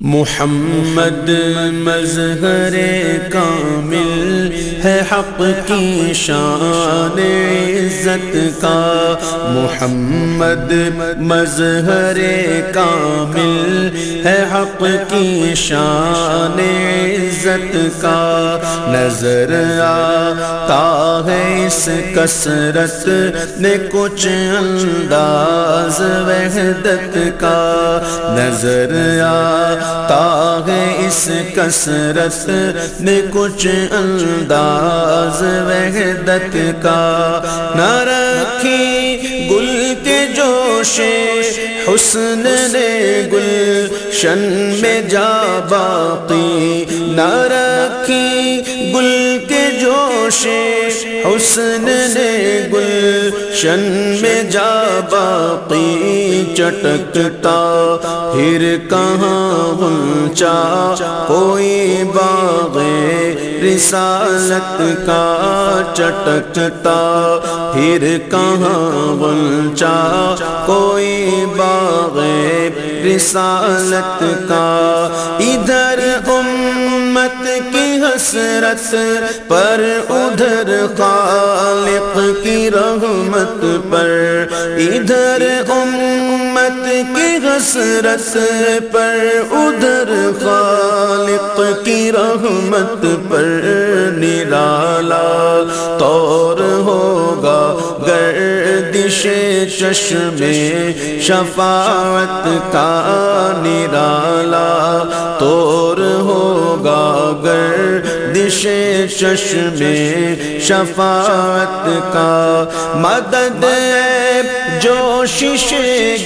محمد مظہر کامل ہے حق کی شان عزت کا محمد مظہر کامل ہے حق کی شان عزت کا نظر آتا ہے اس کثرت نے کچھ انداز وحدت کا نظر آ ہے اس کثرت میں کچھ انداز وحدت کا۔ نہ رکھی گل کے جوش حسن نے گل شن میں جا باقی۔ نہ رکھی گل کے جوش حسن نے گل شن میں جا باقی چٹکتا، پھر کہاں اونچا کوئی باغ رسالت کا چٹکتا، پھر کہاں اونچا کوئی باغ رسالت کا، ادھر امت کی حسرت پر ادھر خالق کی رحمت پر، ادھر امت کی حسرت پر، ادھر خالق کی رحمت پر نرالا طور ہوگا گردش چشم شفاعت کا نرالا طور ہوگا گردش چشم شفاعت کا مدد جو شش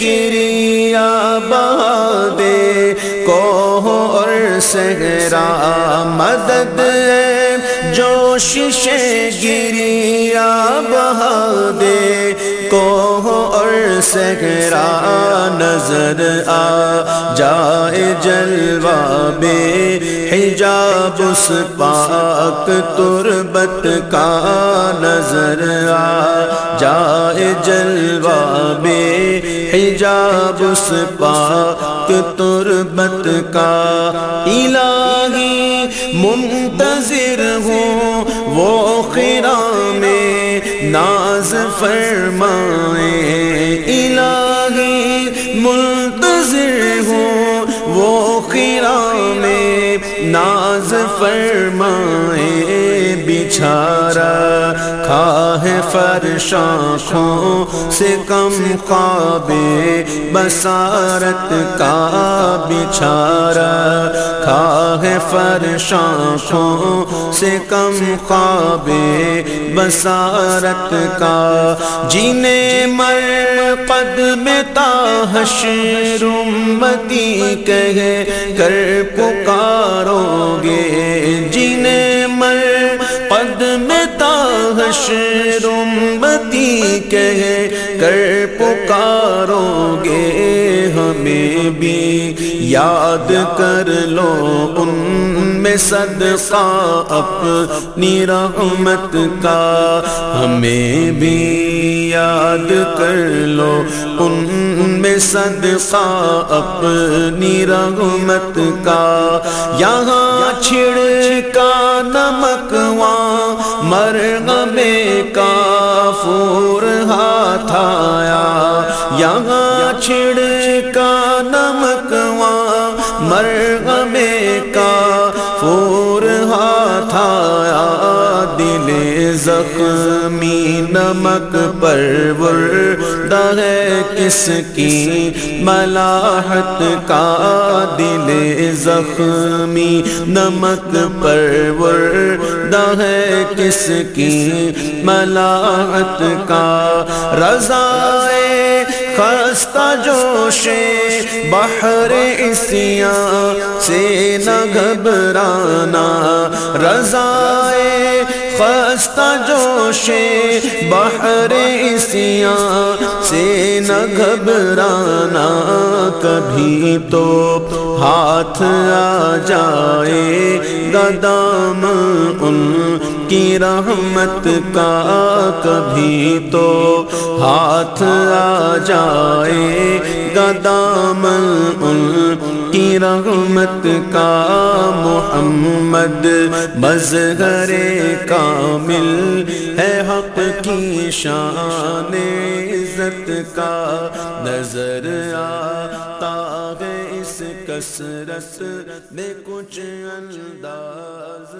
گریا بہادے کو اور سہرا مدد جو شش گریا بہادے کو سہرا نظر آ جائے جلوہ بے حجاب اس پاک تربت کا نظر آ جائے جلوہ بے حجاب اس پاک تربت کا الہی منتظر ہوں وہ خیرہ میں ناز فرمائے ناز فرمائے بچھارا کھاہ فرشاخوں سے کم خواب بسارت کا بچھارا۔ کھاہ فرشاخوں سے کم خواب بسارت کا۔ جنہیں مر قد میں تاحشر امتی کہے، کر پکارو گے۔ جنہیں مر قد میں تاحشر امتی کہے کر پکارو گے ہمیں بھی یاد کر لو ان میں صدقہ اپنی رحمت کا ہمیں بھی یاد کر لو ان میں صدقہ اپنی رحمت کا یہاں چھڑ کا نمک وہاں مرغم کا فور ہاتھ آیا، یہاں چھڑ مرغم کا فور ہاتھ آیا دل زخمی نمک پر ہے کس کی ملاحت کا دل زخمی نمک پر ہے کس کی ملاحت کا رضا خستہ جوش بحر اسیاں سے نہ گھبرانا، رضائے خستہ جوش بحر اسیاں سے نہ گھبرانا، کبھی تو ہاتھ آ جائے گدام ان کی رحمت کا کبھی تو ہاتھ آ جائے گدامن ان کی رحمت کا محمد مظہر کامل ہے، حق کی شان عزت کا نظر آتا ہے۔ اس رس میں کچھ انداز